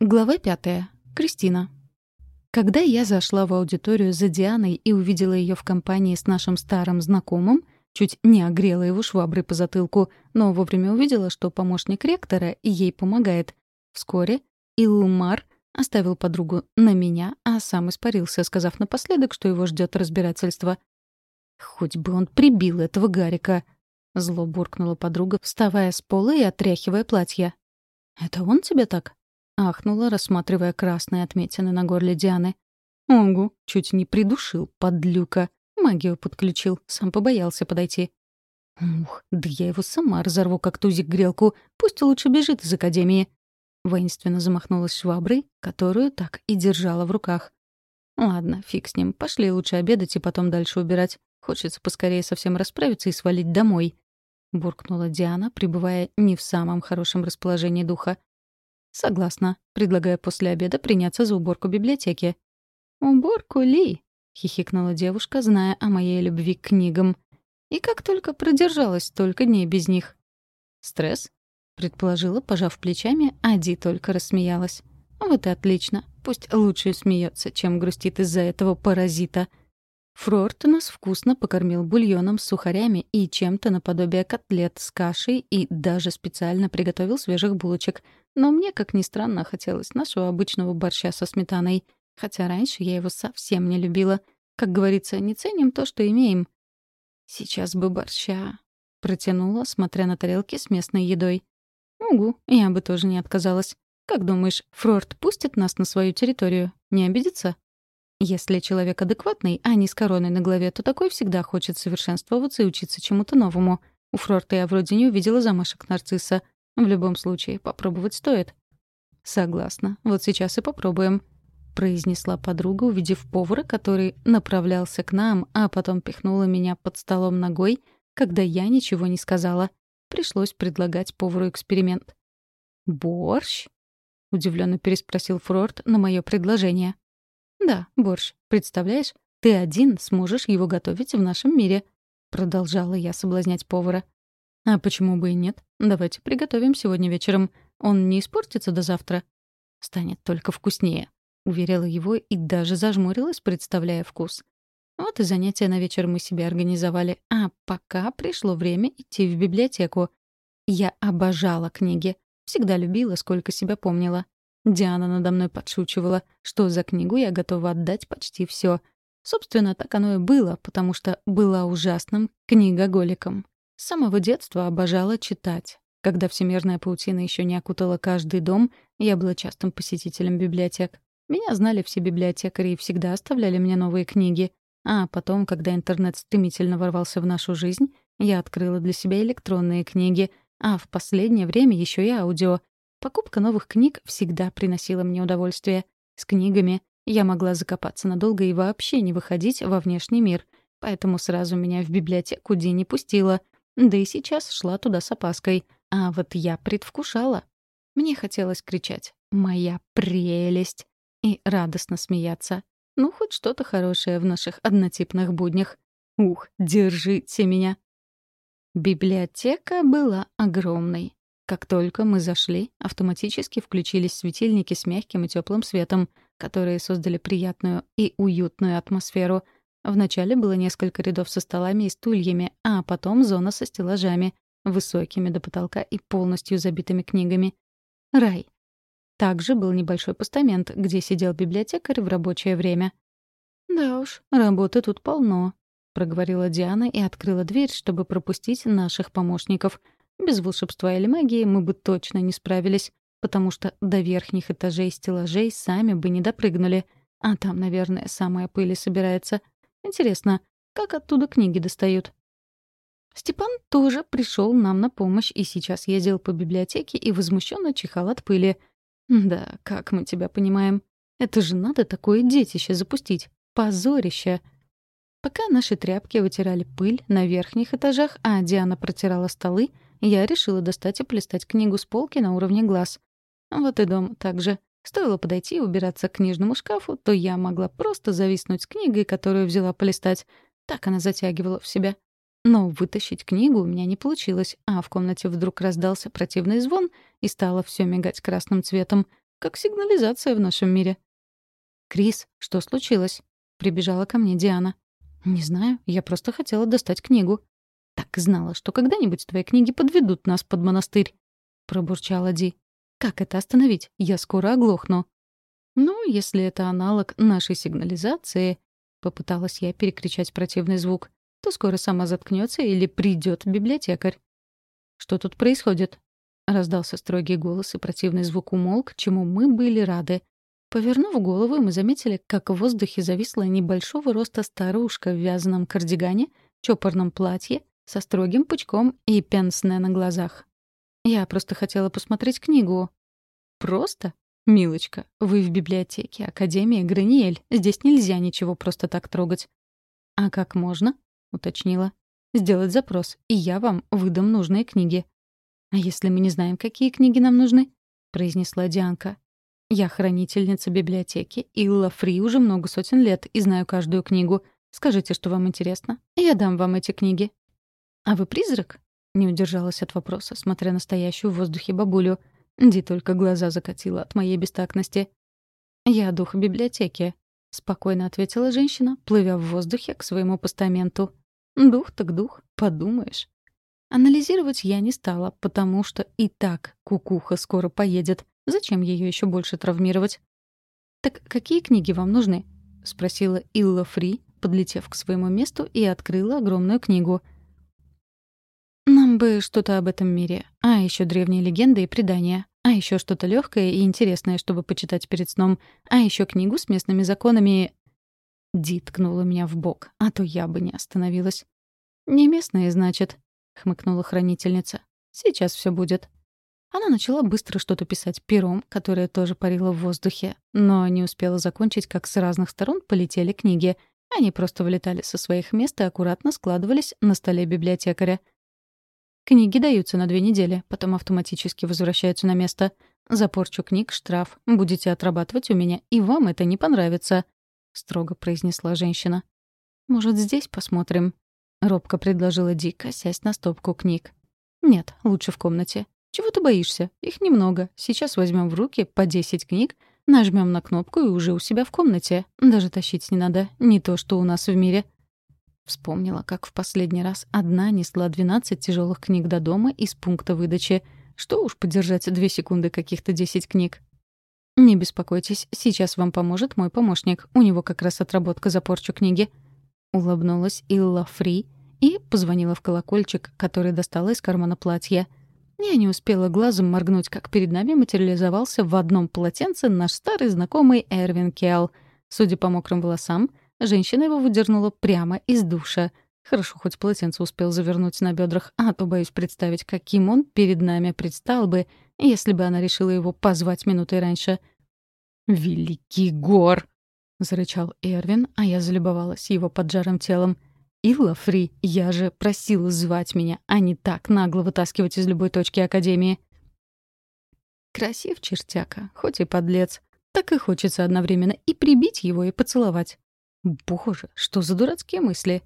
Глава пятая. Кристина. Когда я зашла в аудиторию за Дианой и увидела ее в компании с нашим старым знакомым, чуть не огрела его шваброй по затылку, но вовремя увидела, что помощник ректора ей помогает. Вскоре Илмар оставил подругу на меня, а сам испарился, сказав напоследок, что его ждет разбирательство. «Хоть бы он прибил этого Гарика!» — зло буркнула подруга, вставая с пола и отряхивая платье. «Это он тебе так?» Ахнула, рассматривая красные отметины на горле Дианы. «Огу, чуть не придушил, подлюка. Магию подключил, сам побоялся подойти». «Ух, да я его сама разорву, как тузик грелку. Пусть лучше бежит из академии». Воинственно замахнулась шваброй, которую так и держала в руках. «Ладно, фиг с ним. Пошли лучше обедать и потом дальше убирать. Хочется поскорее совсем расправиться и свалить домой», — буркнула Диана, пребывая не в самом хорошем расположении духа. «Согласна. Предлагаю после обеда приняться за уборку библиотеки». «Уборку ли?» — хихикнула девушка, зная о моей любви к книгам. «И как только продержалась столько дней без них?» «Стресс?» — предположила, пожав плечами, а Ди только рассмеялась. «Вот и отлично. Пусть лучше смеется, чем грустит из-за этого паразита». Фрорт нас вкусно покормил бульоном с сухарями и чем-то наподобие котлет с кашей и даже специально приготовил свежих булочек. Но мне, как ни странно, хотелось нашего обычного борща со сметаной. Хотя раньше я его совсем не любила. Как говорится, не ценим то, что имеем. «Сейчас бы борща», — протянула, смотря на тарелки с местной едой. «Угу, я бы тоже не отказалась. Как думаешь, Фрорт пустит нас на свою территорию? Не обидится?» Если человек адекватный, а не с короной на голове, то такой всегда хочет совершенствоваться и учиться чему-то новому. У Фрорта я вроде не увидела замашек нарцисса. В любом случае, попробовать стоит. «Согласна. Вот сейчас и попробуем», — произнесла подруга, увидев повара, который направлялся к нам, а потом пихнула меня под столом ногой, когда я ничего не сказала. Пришлось предлагать повару эксперимент. «Борщ?» — удивленно переспросил Фрорт на мое предложение. «Да, борщ. Представляешь, ты один сможешь его готовить в нашем мире», — продолжала я соблазнять повара. «А почему бы и нет? Давайте приготовим сегодня вечером. Он не испортится до завтра?» «Станет только вкуснее», — уверила его и даже зажмурилась, представляя вкус. Вот и занятия на вечер мы себе организовали. А пока пришло время идти в библиотеку. Я обожала книги. Всегда любила, сколько себя помнила. Диана надо мной подшучивала, что за книгу я готова отдать почти все. Собственно, так оно и было, потому что была ужасным книгоголиком. С самого детства обожала читать. Когда всемирная паутина еще не окутала каждый дом, я была частым посетителем библиотек. Меня знали все библиотекари и всегда оставляли мне новые книги. А потом, когда интернет стремительно ворвался в нашу жизнь, я открыла для себя электронные книги, а в последнее время еще и аудио. Покупка новых книг всегда приносила мне удовольствие. С книгами я могла закопаться надолго и вообще не выходить во внешний мир. Поэтому сразу меня в библиотеку Ди не пустила. Да и сейчас шла туда с опаской. А вот я предвкушала. Мне хотелось кричать «Моя прелесть!» и радостно смеяться. Ну, хоть что-то хорошее в наших однотипных буднях. Ух, держите меня! Библиотека была огромной. Как только мы зашли, автоматически включились светильники с мягким и теплым светом, которые создали приятную и уютную атмосферу. Вначале было несколько рядов со столами и стульями, а потом зона со стеллажами, высокими до потолка и полностью забитыми книгами. Рай. Также был небольшой постамент, где сидел библиотекарь в рабочее время. «Да уж, работы тут полно», — проговорила Диана и открыла дверь, чтобы пропустить наших помощников — без волшебства или магии мы бы точно не справились, потому что до верхних этажей стеллажей сами бы не допрыгнули. А там, наверное, самая пыль собирается. Интересно, как оттуда книги достают? Степан тоже пришел нам на помощь и сейчас ездил по библиотеке и возмущенно чихал от пыли. Да, как мы тебя понимаем. Это же надо такое детище запустить. Позорище. Пока наши тряпки вытирали пыль на верхних этажах, а Диана протирала столы, я решила достать и полистать книгу с полки на уровне глаз. Вот и дом также. Стоило подойти и убираться к книжному шкафу, то я могла просто зависнуть с книгой, которую взяла полистать. Так она затягивала в себя. Но вытащить книгу у меня не получилось, а в комнате вдруг раздался противный звон и стало все мигать красным цветом. как сигнализация в нашем мире. «Крис, что случилось?» — прибежала ко мне Диана. «Не знаю, я просто хотела достать книгу». «Так знала, что когда-нибудь твои книги подведут нас под монастырь», — пробурчала Ди. «Как это остановить? Я скоро оглохну». «Ну, если это аналог нашей сигнализации», — попыталась я перекричать противный звук, то скоро сама заткнется или придет библиотекарь. «Что тут происходит?» — раздался строгий голос, и противный звук умолк, чему мы были рады. Повернув голову, мы заметили, как в воздухе зависла небольшого роста старушка в вязаном кардигане, чопорном платье, со строгим пучком и пенсне на глазах. Я просто хотела посмотреть книгу. Просто? Милочка, вы в библиотеке Академии Граниэль. Здесь нельзя ничего просто так трогать. А как можно? Уточнила. Сделать запрос, и я вам выдам нужные книги. А если мы не знаем, какие книги нам нужны? произнесла Дианка. Я хранительница библиотеки Илла Фри уже много сотен лет и знаю каждую книгу. Скажите, что вам интересно. Я дам вам эти книги. А вы призрак? Не удержалась от вопроса, смотря на стоящую в воздухе бабулю. Ди только глаза закатила от моей бестактности. «Я дух библиотеки», — спокойно ответила женщина, плывя в воздухе к своему постаменту. «Дух так дух, подумаешь». Анализировать я не стала, потому что и так кукуха скоро поедет. Зачем ее еще больше травмировать? «Так какие книги вам нужны?» — спросила Илла Фри, подлетев к своему месту и открыла огромную книгу. «Нам бы что-то об этом мире, а еще древние легенды и предания, а еще что-то легкое и интересное, чтобы почитать перед сном, а еще книгу с местными законами...» Ди ткнула меня в бок, а то я бы не остановилась. «Не местные, значит», — хмыкнула хранительница. «Сейчас все будет». Она начала быстро что-то писать пером, которое тоже парило в воздухе, но не успела закончить, как с разных сторон полетели книги. Они просто вылетали со своих мест и аккуратно складывались на столе библиотекаря. Книги даются на две недели, потом автоматически возвращаются на место. За порчу книг штраф. Будете отрабатывать у меня, и вам это не понравится», — строго произнесла женщина. «Может, здесь посмотрим?» — робко предложила Ди, косясь на стопку книг. «Нет, лучше в комнате. Чего ты боишься? Их немного. Сейчас возьмем в руки по 10 книг, нажмем на кнопку и уже у себя в комнате. Даже тащить не надо. Не то, что у нас в мире. Вспомнила, как в последний раз одна несла 12 тяжелых книг до дома из пункта выдачи. Что уж подержать две секунды каких-то 10 книг. «Не беспокойтесь, сейчас вам поможет мой помощник. У него как раз отработка за порчу книги». Улыбнулась Илла Фри и позвонила в колокольчик, который достала из кармана платья — я не успела глазом моргнуть, как перед нами материализовался в одном полотенце наш старый знакомый Эрвин Келл. Судя по мокрым волосам, женщина его выдернула прямо из душа. Хорошо, хоть полотенце успел завернуть на бедрах, а то боюсь представить, каким он перед нами предстал бы, если бы она решила его позвать минутой раньше. «Великий гор!» — зарычал Эрвин, а я залюбовалась его поджарым телом — «Илла Фри, я же просила звать меня, а не так нагло вытаскивать из любой точки Академии». Красив чертяка, хоть и подлец. Так и хочется одновременно и прибить его, и поцеловать. Боже, что за дурацкие мысли.